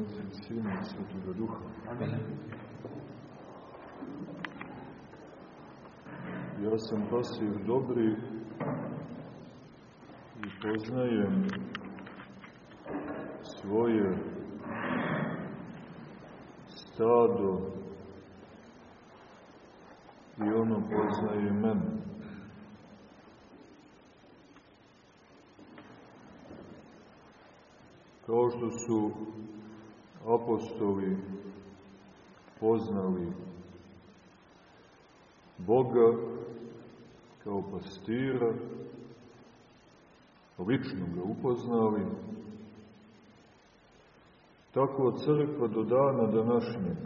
Otca i Sina i Svetoga Duha. Amen. Ja sam pasiv dobri i poznajem svoje stado i ono poznaje mene. Kao što su apostoli poznali Boga kao pastira, lično ga upoznali, tako crkva do dana današnjeg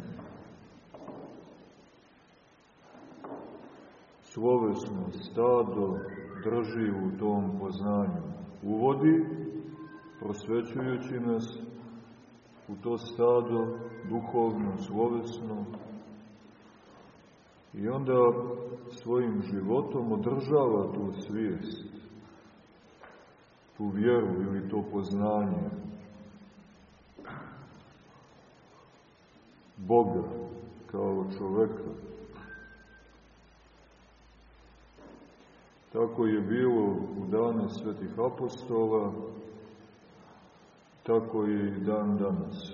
slovesno stado drži u tom poznanju. Uvodi, prosvećujući nas u to stado duhovno, slovesno, i onda svojim životom održava tu svijest, tu vjeru ili to poznanje Boga kao čoveka. Tako je bilo u dane svetih apostola, tako je i dan danas.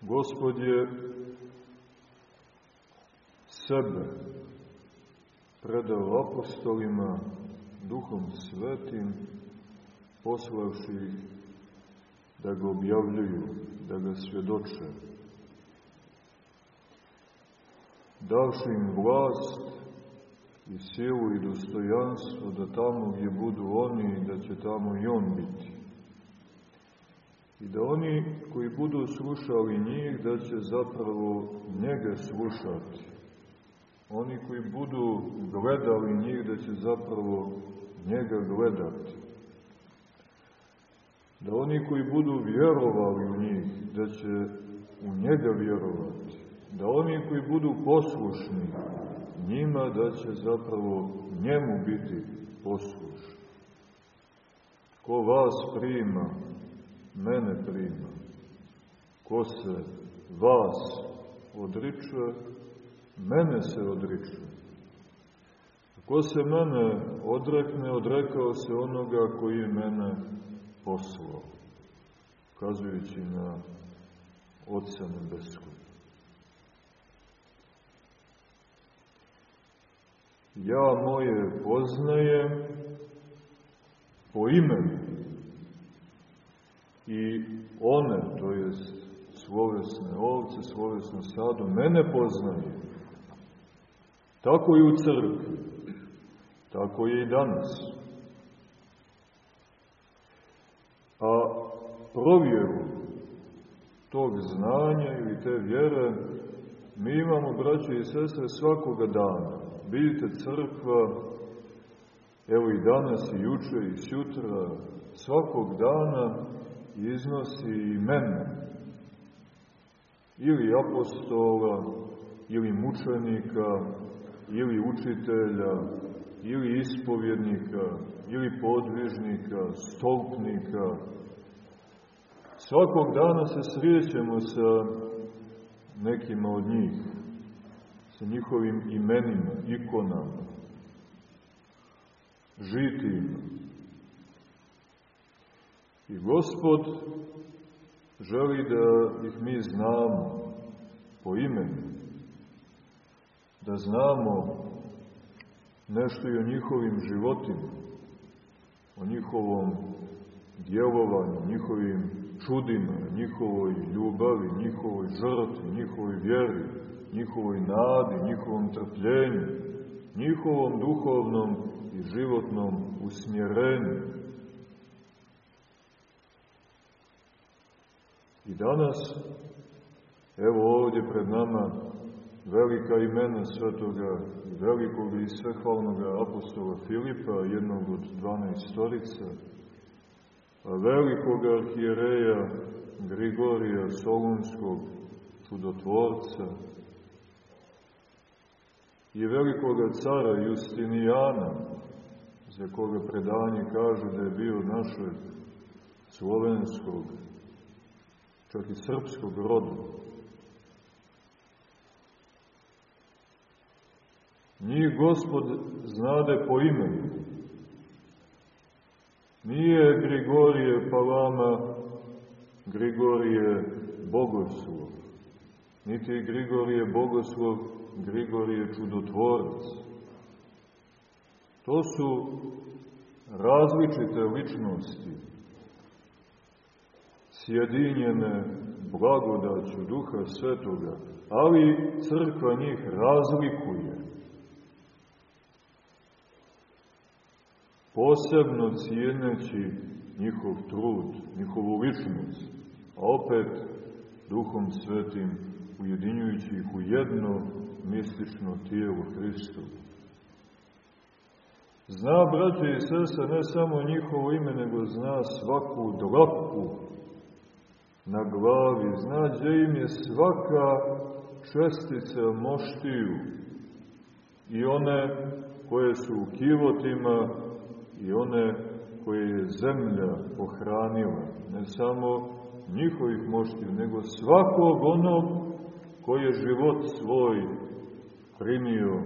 Gospod je sebe predao apostolima duhom svetim, poslavši da ga objavljuju, da ga svjedoče. Davši im vlast i silu i dostojanstvo da tamo gdje budu oni, da će tamo i on biti. I da oni koji budu slušali njih, da će zapravo njega slušati. Oni koji budu gledali njih, da će zapravo njega gledati. Da oni koji budu vjerovali u njih, da će u njega vjerovati. Da oni koji budu poslušni njima, da će zapravo njemu biti poslušni. Ko vas prima, mene prima. Ko se vas odriče, mene se odriče. Ko se mene odrekne, odrekao se onoga koji je mene poslao, kazujući na Otca Nebeskog. Ja moje poznajem po imenu i one, to jest slovesne ovce, slovesno stado, mene poznaju. Tako i u crkvi, tako je i danas. A provjeru tog znanja ili te vjere mi imamo, braće i sestre, svakoga dana. Vidite, crkva, evo i danas, i juče, i sutra, svakog dana iznosi imena ili apostola, ili mučenika, ili učitelja, ili ispovjednika, ili podvižnika, stolpnika. Svakog dana se srijećemo sa nekima od njih, sa njihovim imenima, ikonama, žitima. I Gospod želi da ih mi znamo po imenu, da znamo nešto i o njihovim životima, o njihovom djelovanju, njihovim čudima, njihovoj ljubavi, njihovoj žrtvi, njihovoj vjeri, njihovoj nadi, njihovom trpljenju, njihovom duhovnom i životnom usmjerenju. I danas, evo ovdje pred nama, velika imena svetoga i velikog i svehvalnog apostola Filipa, jednog od 12 storica, velikog arhijereja Grigorija Solunskog, čudotvorca, i velikoga cara Justinijana, za koga predanje kaže da je bio našeg slovenskog, čak i srpskog roda. Njih gospod znade po imenu. Nije Grigorije Palama, Grigorije Bogoslov, niti Grigorije Bogoslov, Grigorije Čudotvorac. To su različite ličnosti, sjedinjene blagodaću Duha Svetoga, ali crkva njih razlikuje. Posebno cijeneći njihov trud, njihovu ličnost, a opet Duhom Svetim ujedinjujući ih u jedno mistično tijelo Hristovo. Zna, braće i sese, ne samo njihovo ime, nego zna svaku dlaku na glavi, zna gdje im je svaka čestica moštiju i one koje su u kivotima i one koje je zemlja pohranila, ne samo njihovih moštiju, nego svakog onog koji je život svoj primio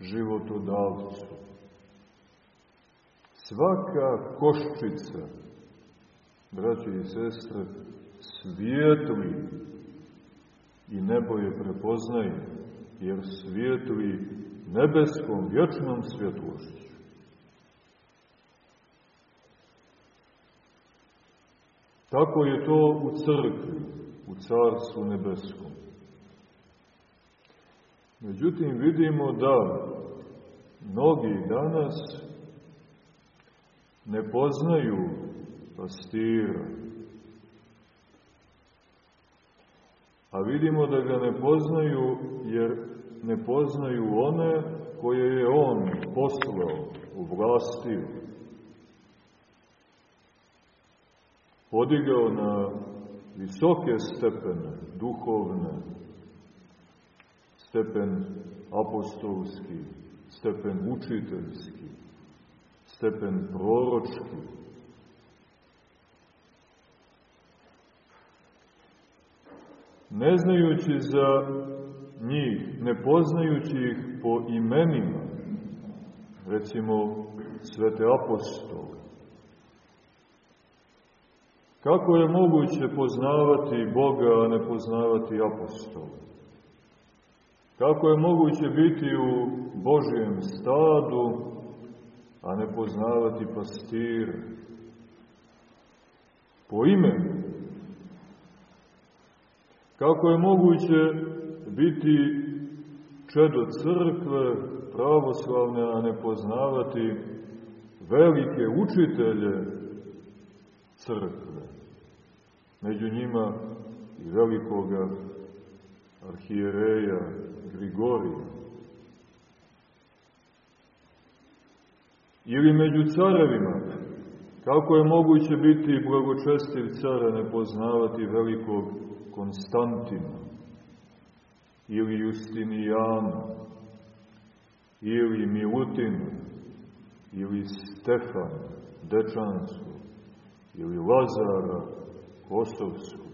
životodavcu. Svaka koščica, braće i sestre, svijetli i nebo je prepoznaje, jer svijetli nebeskom, vječnom svjetlošću. Tako je to u crkvi, u Carstvu nebeskom. Međutim, vidimo da mnogi danas ne poznaju pastira. A vidimo da ga ne poznaju jer ne poznaju one koje je on poslao, uvlastio. Podigao na visoke stepene, duhovne, stepen apostolski, stepen učiteljski, stepen proročki. Ne znajući za njih, ne poznajući ih po imenima, recimo svete apostole, kako je moguće poznavati Boga, a ne poznavati apostole? Kako je moguće biti u Božijem stadu, a ne poznavati pastire? Po imenu. Kako je moguće biti čedo crkve, pravoslavne, a ne poznavati velike učitelje crkve? Među njima i velikoga arhijereja Grigorija. Ili među carevima, kako je moguće biti blagočestiv cara ne poznavati velikog Konstantina, ili Justinijana, ili Milutina, ili Stefana, Dečanskog, ili Lazara, Kosovskog.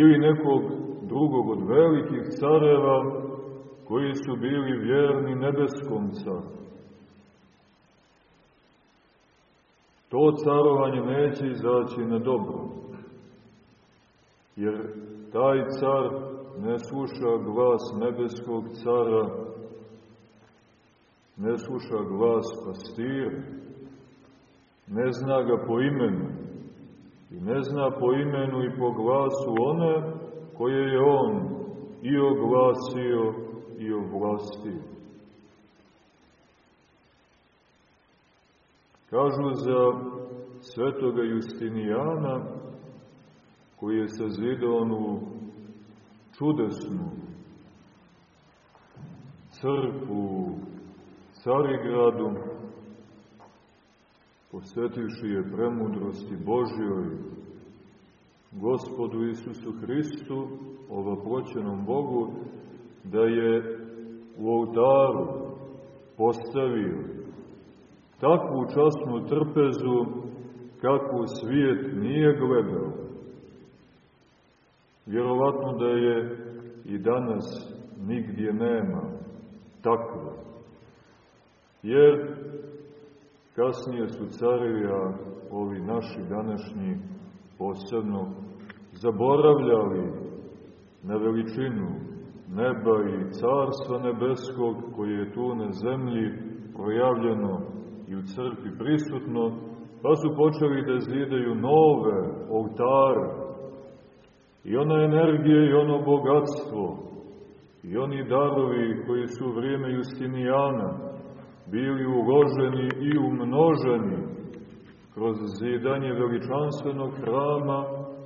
Ili nekog drugog od velikih careva koji su bili vjerni nebeskom caru. To carovanje neće izaći na dobro, jer taj car ne sluša glas nebeskog cara, ne sluša glas pastira, ne zna ga po imenu, i ne zna po imenu i po glasu one koje je on i oglasio i ovlastio. Kažu za svetoga Justinijana, koji je sazidao onu čudesnu crkvu Carigradu, posvetivši je premudrosti Božjoj, Gospodu Isusu Hristu, ovoproćenom Bogu, da je u oltaru postavio takvu časnu trpezu kakvu svijet nije gledao. Vjerovatno da je i danas nigdje nema takve. Jer kasnije su carevi, a ovi naši današnji posebno, zaboravljali na veličinu neba i carstva nebeskog koje je tu na zemlji projavljeno i u crkvi prisutno, pa su počeli da zidaju nove oltare. I ona energija i ono bogatstvo i oni darovi koji su u vrijeme Justinijana bili uloženi i umnoženi kroz zidanje veličanstvenog hrama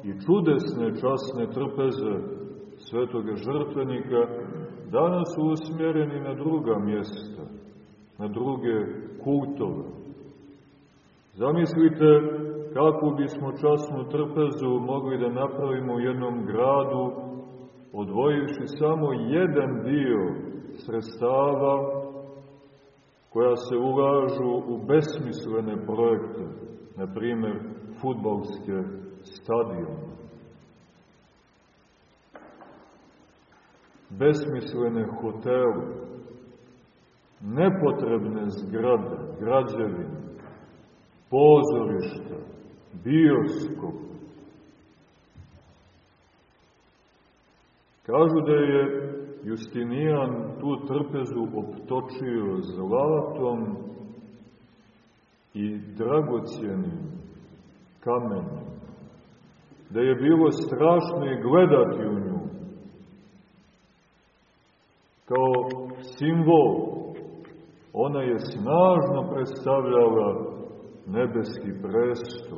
i čudesne časne trpeze svetoga žrtvenika, danas su usmjereni na druga mjesta, na druge kultove. Zamislite kako bismo časnu trpezu mogli da napravimo u jednom gradu, odvojivši samo jedan dio sredstava koja se ulažu u besmislene projekte, na primer futbalske stadione. Besmislene hotele, nepotrebne zgrade, građevine, pozorišta, bioskop. Kažu da je Justinijan tu trpezu optočio zlatom i dragocijenim kamenom. Da je bilo strašno i gledati u nju. Kao simbol ona je snažno predstavljala nebeski presto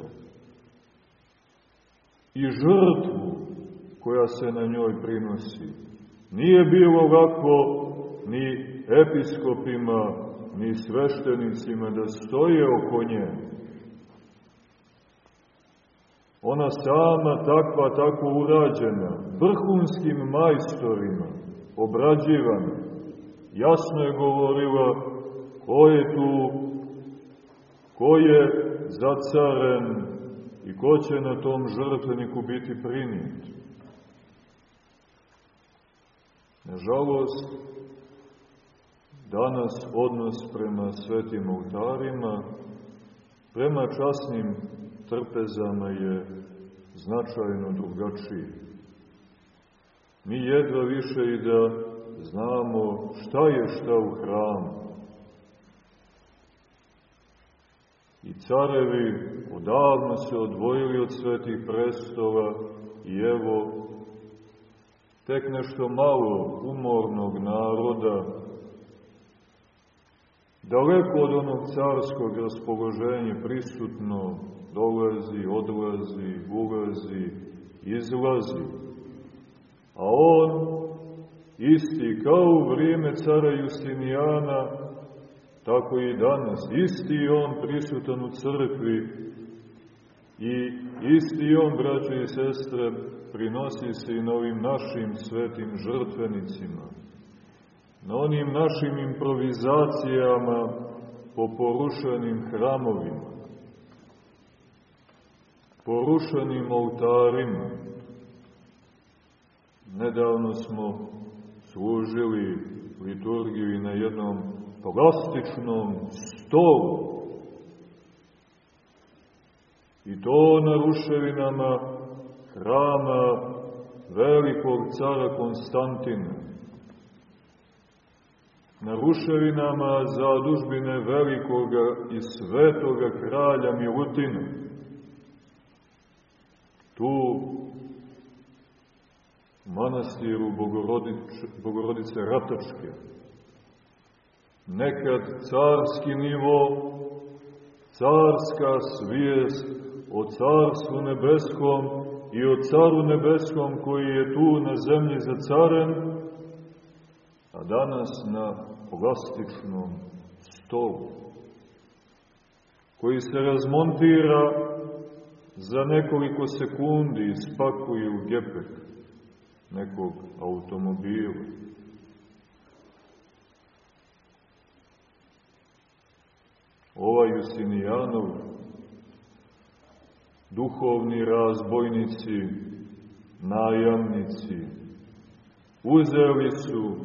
i žrtvu koja se na njoj prinosi. Nije bilo lako ni episkopima, ni sveštenicima da stoje oko nje. Ona sama takva, tako urađena, vrhunskim majstorima, obrađivana, jasno je govorila ko je tu ko je zacaren i ko će na tom žrtveniku biti prinijet. Nažalost, danas odnos prema svetim oltarima, prema časnim trpezama je značajno drugačiji. Mi jedva više i da znamo šta je šta u hramu. I carevi odavno se odvojili od svetih prestola i evo, tek nešto malo umornog naroda, daleko od onog carskog raspoloženja prisutno, dolazi, odlazi, ulazi, izlazi. A on, isti kao u vrijeme cara Justinijana, tako i danas. Isti on prisutan u crkvi i isti on, braće i sestre, prinosi se i na našim svetim žrtvenicima, na onim našim improvizacijama po porušenim hramovima, porušenim oltarima. Nedavno smo služili liturgiju i na jednom plastičnom stolu. I to na ruševinama hrama velikog cara Konstantina. Na ruševinama zadužbine velikoga i svetoga kralja Milutina. Tu manastiru Bogorodice, Bogorodice Ratačke, nekad carski nivo, carska svijest o carstvu nebeskom i o Caru Nebeskom koji je tu na zemlji za carem, a danas na plastičnom stolu, koji se razmontira za nekoliko sekundi i spakuje u gepek nekog automobila. Ovaj Jusinijanov duhovni razbojnici, najamnici, uzeli su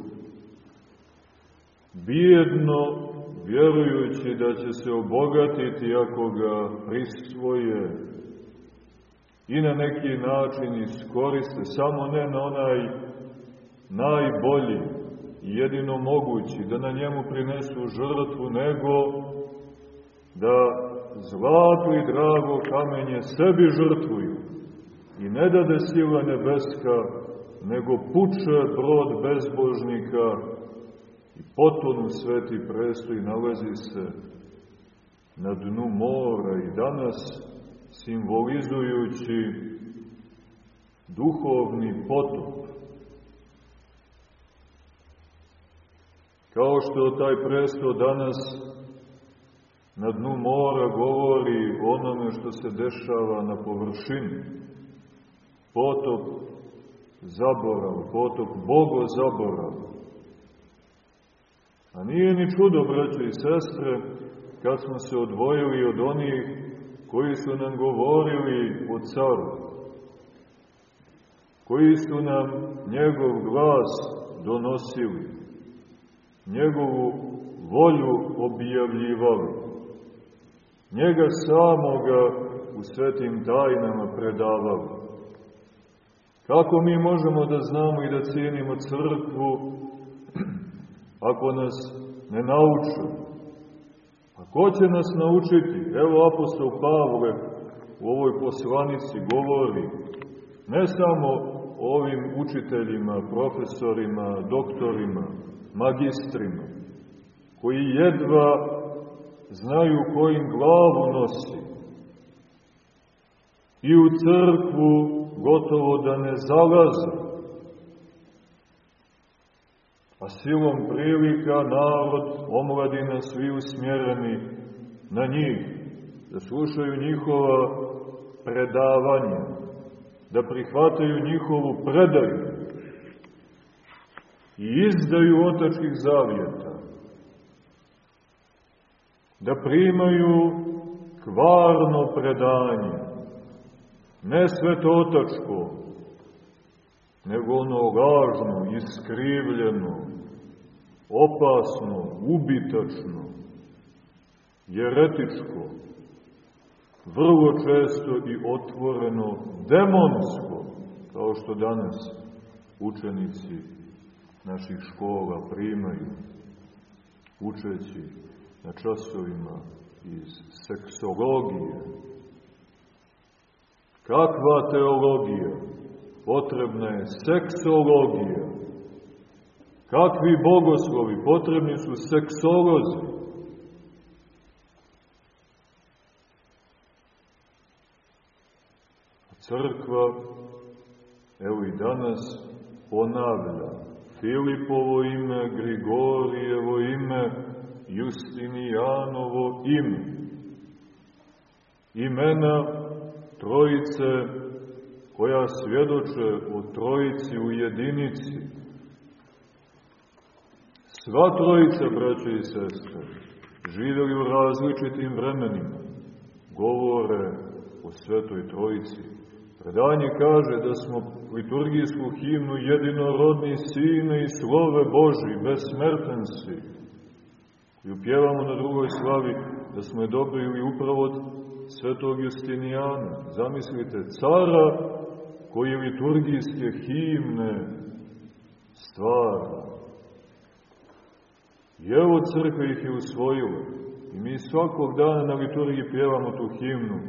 bijedno vjerujući da će se obogatiti ako ga prisvoje i na neki način iskoriste, samo ne na onaj najbolji i jedino mogući, da na njemu prinesu žrtvu, nego da zlato i drago kamenje sebi žrtvuju i ne dade sila nebeska, nego puče brod bezbožnika i potonu sveti prestoj nalazi se na dnu mora i danas simbolizujući duhovni potop. Kao što taj presto danas na dnu mora govori onome što se dešava na površini. Potop zaborav, potop Bogo zaborav. A nije ni čudo, braće i sestre, kad smo se odvojili od onih koji su nam govorili o caru, koji su nam njegov glas donosili, njegovu volju objavljivali, njega samoga u svetim tajnama predavali. Kako mi možemo da znamo i da cijenimo crkvu ako nas ne nauču? A ko će nas naučiti? Evo apostol Pavle u ovoj poslanici govori ne samo ovim učiteljima, profesorima, doktorima, magistrima, koji jedva znaju kojim glavu nosi. I u crkvu gotovo da ne zalaze. A silom prilika narod, omladina, svi usmjereni na njih, da slušaju njihova predavanja, da prihvataju njihovu predaju i izdaju otačkih zavjeta, da primaju kvarno predanje, ne svetotačko, nego ono lažno, iskrivljeno, opasno, ubitačno, jeretičko, vrlo često i otvoreno demonsko, kao što danas učenici naših škola primaju, učeći na časovima iz seksologije. Kakva teologija? Potrebna je seksologija. Kakvi bogoslovi? Potrebni su seksolozi. Crkva, evo i danas, ponavlja Filipovo ime, Grigorijevo ime, Justinijanovo ime. Imena trojice koja svjedoče o trojici u jedinici. Sva trojica, braće i sestre, živjeli u različitim vremenima, govore o svetoj trojici. Predanje kaže da smo liturgijsku himnu jedinorodni sine i slove Boži, besmerten si. I upjevamo na drugoj slavi da smo je dobili upravo od svetog Justinijana. Zamislite, cara koji liturgijske himne stvara. I evo crkva ih je usvojila. I mi svakog dana na liturgiji pjevamo tu himnu.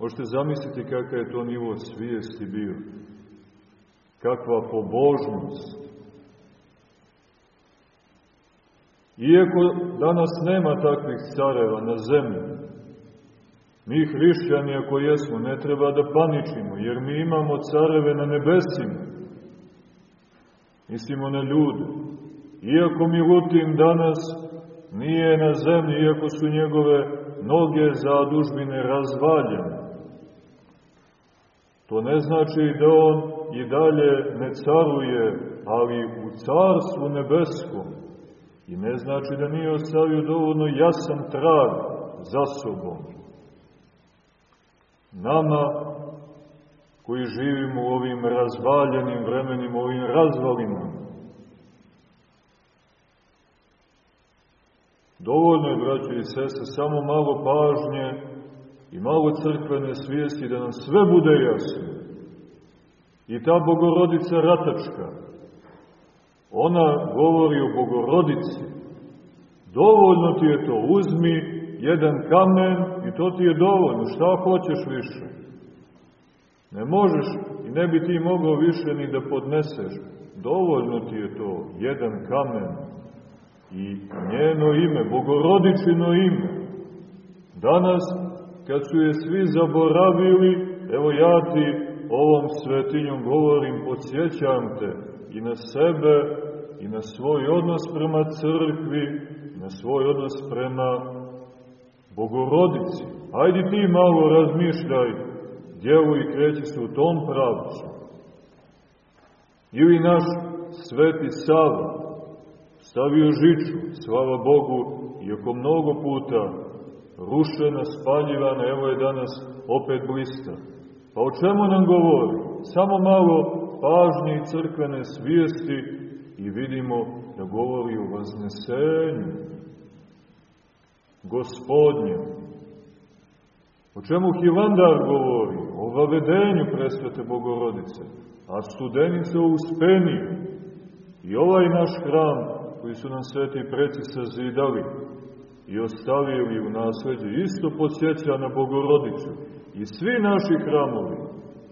Možete zamisliti kakav je to nivo svijesti bio. Kakva pobožnost. Iako danas nema takvih careva na zemlji, mi hrišćani ako jesmo, ne treba da paničimo, jer mi imamo careve na nebesima. Mislimo na ljude. Iako Milutin danas nije na zemlji, iako su njegove noge zadužbine razvaljene, to ne znači da on i dalje ne caruje, ali u carstvu nebeskom. I ne znači da nije ostavio dovoljno jasan trag za sobom. Nama koji živimo u ovim razvaljenim vremenima, u ovim razvalinama, Dovoljno je, braći i sese, samo malo pažnje i malo crkvene svijesti da nam sve bude jasno. I ta bogorodica ratačka, ona govori o bogorodici. Dovoljno ti je to, uzmi jedan kamen i to ti je dovoljno, šta hoćeš više? Ne možeš i ne bi ti mogao više ni da podneseš. Dovoljno ti je to, jedan kamen i njeno ime, bogorodičino ime. Danas, kad su je svi zaboravili, evo ja ti ovom svetinjom govorim, podsjećam te i na sebe, i na svoj odnos prema crkvi, na svoj odnos prema bogorodici. Ajde ti malo razmišljaj, djeluj i kreći se u tom pravcu. Ili naš sveti Sava, stavio žiču, slava Bogu, iako mnogo puta rušena, spaljivana, evo je danas opet blista. Pa o čemu nam govori? Samo malo pažnje i crkvene svijesti i vidimo da govori o vaznesenju gospodnje. O čemu Hilandar govori? O vavedenju presvete Bogorodice, a studenice o uspeniju. I ovaj naš hram koji su nam sveti preci sazidali i ostavili u nasledđe, isto podsjeća na Bogorodicu. I svi naši hramovi,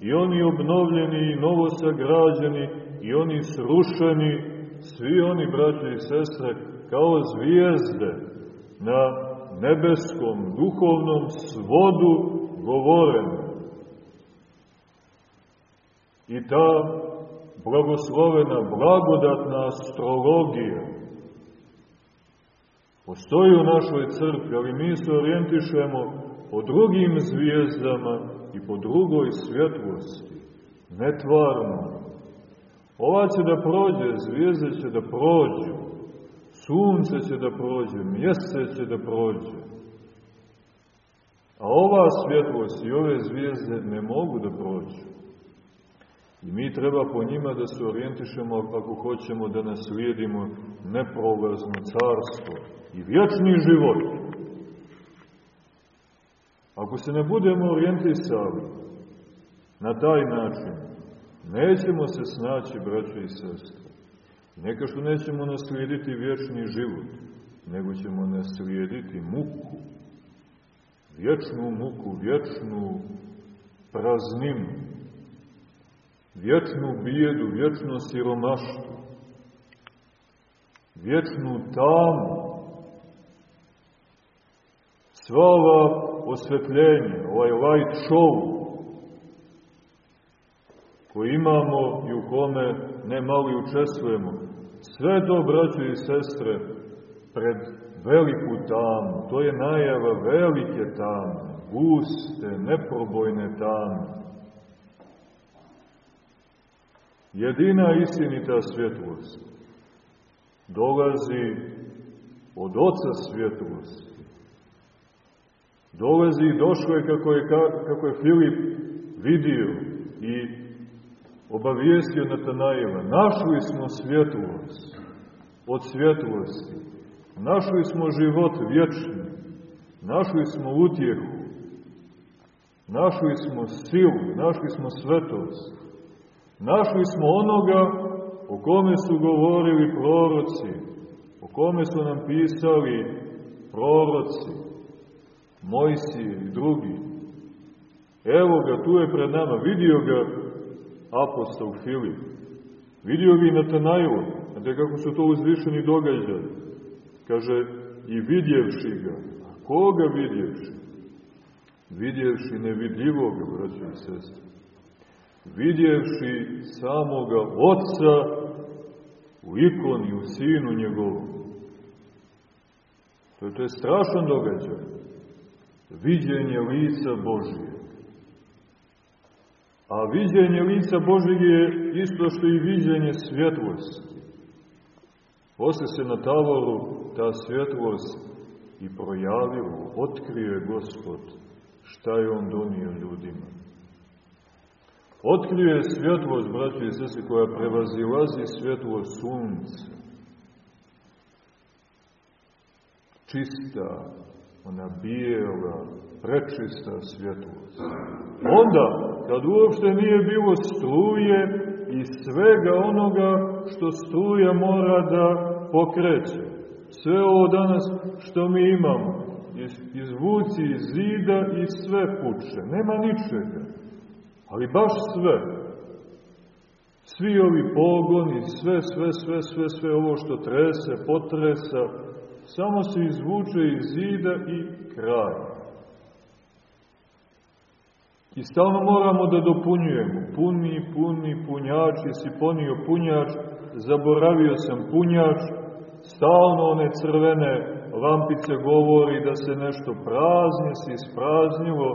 i oni obnovljeni, i novosagrađeni, i oni srušeni, svi oni, braće i sestre, kao zvijezde na nebeskom, duhovnom svodu govoreni. I ta blagoslovena, blagodatna astrologija, Postoji u našoj crkvi, ali mi se orijentišemo po drugim zvijezdama i po drugoj svjetlosti, netvarno. Ova će da prođe, zvijezde će da prođu, sunce će da prođe, mjesec će da prođe. A ova svjetlost i ove zvijezde ne mogu da prođu. I mi treba po njima da se orijentišemo ako hoćemo da naslijedimo neprolazno carstvo i vječni život. Ako se ne budemo orijentisali na taj način, nećemo se snaći, braće i sestre. Neka što nećemo naslijediti vječni život, nego ćemo naslijediti muku, vječnu muku, vječnu prazninu, vječnu bijedu, vječno siromaštvo, vječnu tamu, sva ova osvetljenja, ovaj light show koji imamo i u kome ne mali učestvujemo, sve to, braćo i sestre, pred veliku tamu, to je najava velike tame, guste, neprobojne tame. Jedina istinita svjetlost dolazi od Oca svjetlosti, dolazi i došlo je kako je, kako je Filip vidio i obavijestio Natanajeva. Našli smo svjetlost od svjetlosti. Našli smo život vječni. Našli smo utjehu. Našli smo silu. Našli smo svetost. Našli smo onoga o kome su govorili proroci. O kome su nam pisali proroci Mojsije i drugi. Evo ga, tu je pred nama, vidio ga apostol Filip. Vidio ga i Natanajlo, znate kako su to uzvišeni događaji. Kaže, i vidjevši ga. A koga vidjevši? Vidjevši nevidljivoga, braće i sestre. Vidjevši samoga Otca u ikoni, u Sinu njegovom. To je, to je strašan događaj viđenje lica Božije. A viđenje lica Božije je isto što i viđenje svjetlosti. Posle se na tavoru ta svjetlost i projavilo, otkrio Gospod šta je On donio ljudima. Otkrio je svjetlost, braći i sese, koja prevazilazi svjetlo sunca. Čista, ona bijela, prečista svjetlost. Onda, kad uopšte nije bilo struje i svega onoga što struja mora da pokreće, sve ovo danas što mi imamo, izvuci iz zida i sve puče, nema ničega, ali baš sve. Svi ovi pogoni, sve, sve, sve, sve, sve ovo što trese, potresa, samo se izvuče iz zida i kraj. I stalno moramo da dopunjujemo. Puni, puni, punjač, jesi ponio punjač, zaboravio sam punjač, stalno one crvene lampice govori da se nešto prazni, si ispraznilo,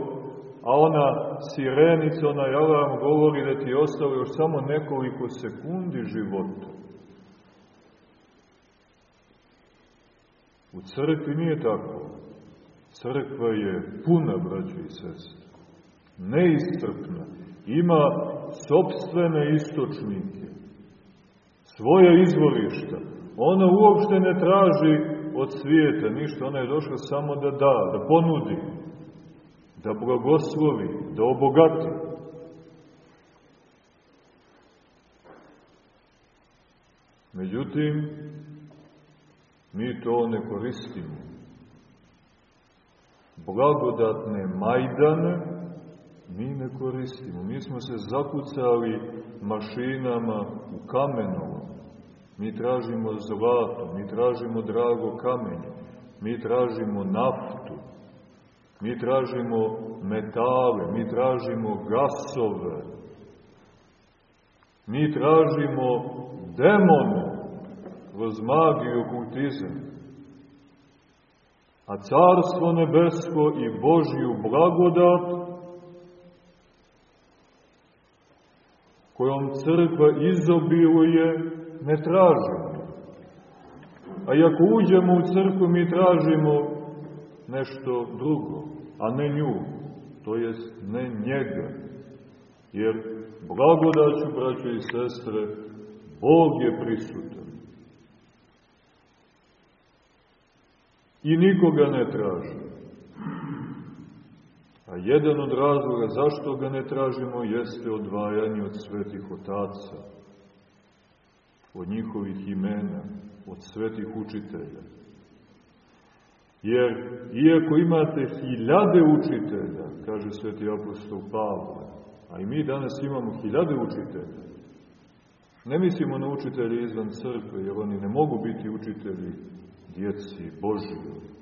a ona sirenica, ona alarm govori da ti je ostalo još samo nekoliko sekundi života. U crkvi nije tako. Crkva je puna, braće i sestre neistrpna, ima sobstvene istočnike, svoje izvorišta. Ona uopšte ne traži od svijeta ništa, ona je došla samo da da, da ponudi, da blagoslovi, da obogati. Međutim, mi to ne koristimo. Blagodatne majdane mi ne koristimo. Mi smo se zakucali mašinama u kamenovo. Mi tražimo zlato, mi tražimo drago kamenje, mi tražimo naftu, mi tražimo metale, mi tražimo gasove, mi tražimo demone kroz magiju okultizam. A carstvo nebesko i Božju blagodat kojom crkva izobiluje, ne tražimo. A ako uđemo u crkvu, mi tražimo nešto drugo, a ne nju, to jest ne njega. Jer blagodaću, braćo i sestre, Bog je prisutan. I nikoga ne traži. A jedan od razloga zašto ga ne tražimo jeste odvajanje od svetih otaca, od njihovih imena, od svetih učitelja. Jer, iako imate hiljade učitelja, kaže sveti apostol Pavle, a i mi danas imamo hiljade učitelja, ne mislimo na učitelje izvan crkve, jer oni ne mogu biti učitelji djeci Božije,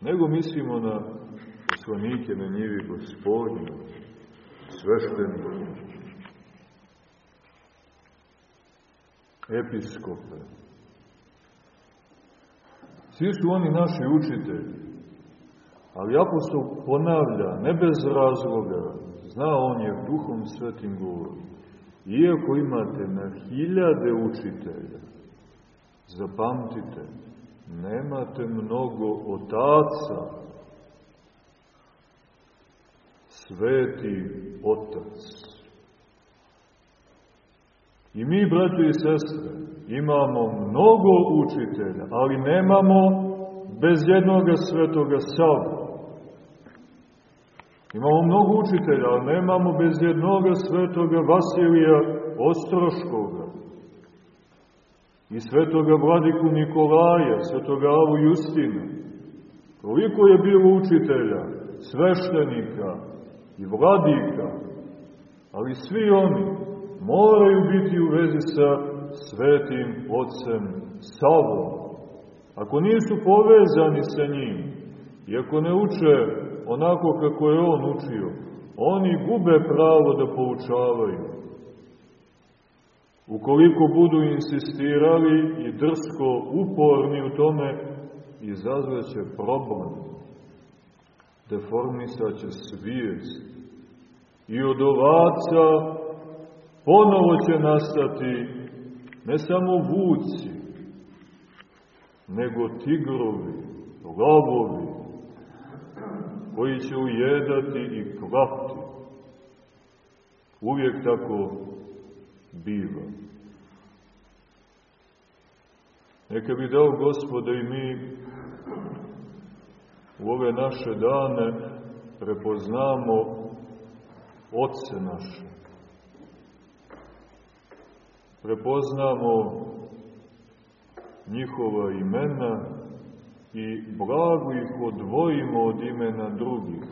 nego mislimo na poslanike na njivi gospodnju, sveštenike, episkope. Svi su oni naši učitelji, ali apostol ponavlja, ne bez razloga, zna on je duhom svetim govori. Iako imate na hiljade učitelja, zapamtite, nemate mnogo otaca, sveti otac. I mi, braći i sestre, imamo mnogo učitelja, ali nemamo bez jednoga svetoga Sava. Imamo mnogo učitelja, ali nemamo bez jednoga svetoga Vasilija Ostroškoga i svetoga vladiku Nikolaja, svetoga Avu Justina. Koliko je bilo učitelja, sveštenika, i vladika, ali svi oni moraju biti u vezi sa svetim ocem Savom. Ako nisu povezani sa njim, i ako ne uče onako kako je on učio, oni gube pravo da poučavaju. Ukoliko budu insistirali i drsko uporni u tome, izazvaće problem deformisaće svijest. I od ovaca ponovo će nastati ne samo vuci, nego tigrovi, lavovi, koji će ujedati i klati. Uvijek tako biva. Neka bi dao gospoda i mi u ove naše dane prepoznamo Otce naše. Prepoznamo njihova imena i blago ih odvojimo od imena drugih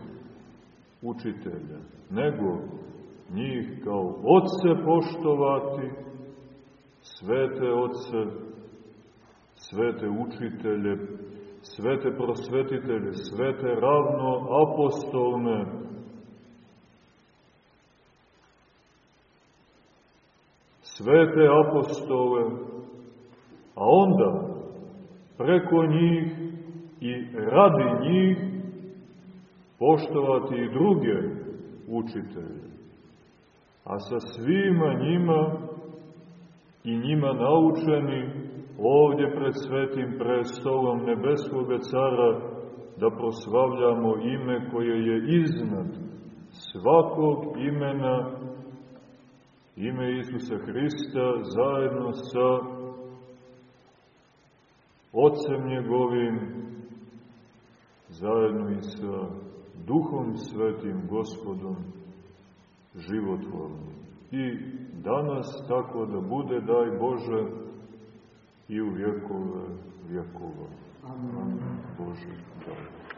učitelja, nego njih kao Otce poštovati, svete Otce, svete učitelje, svete prosvetitelje, svete ravno apostolne, svete apostole, a onda preko njih i radi njih poštovati i druge učitelje. A sa svima njima i njima naučeni ovdje pred svetim prestolom nebeskoga cara da proslavljamo ime koje je iznad svakog imena, ime Isusa Hrista zajedno sa Otcem njegovim, zajedno i sa Duhom Svetim Gospodom životvornim. I danas tako da bude, daj Bože, i u vjekove vjekova. Amen. Bože, daj.